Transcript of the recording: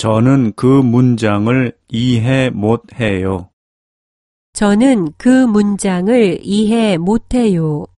저는 그 문장을 이해 못해요. 저는 그 문장을 이해 못해요.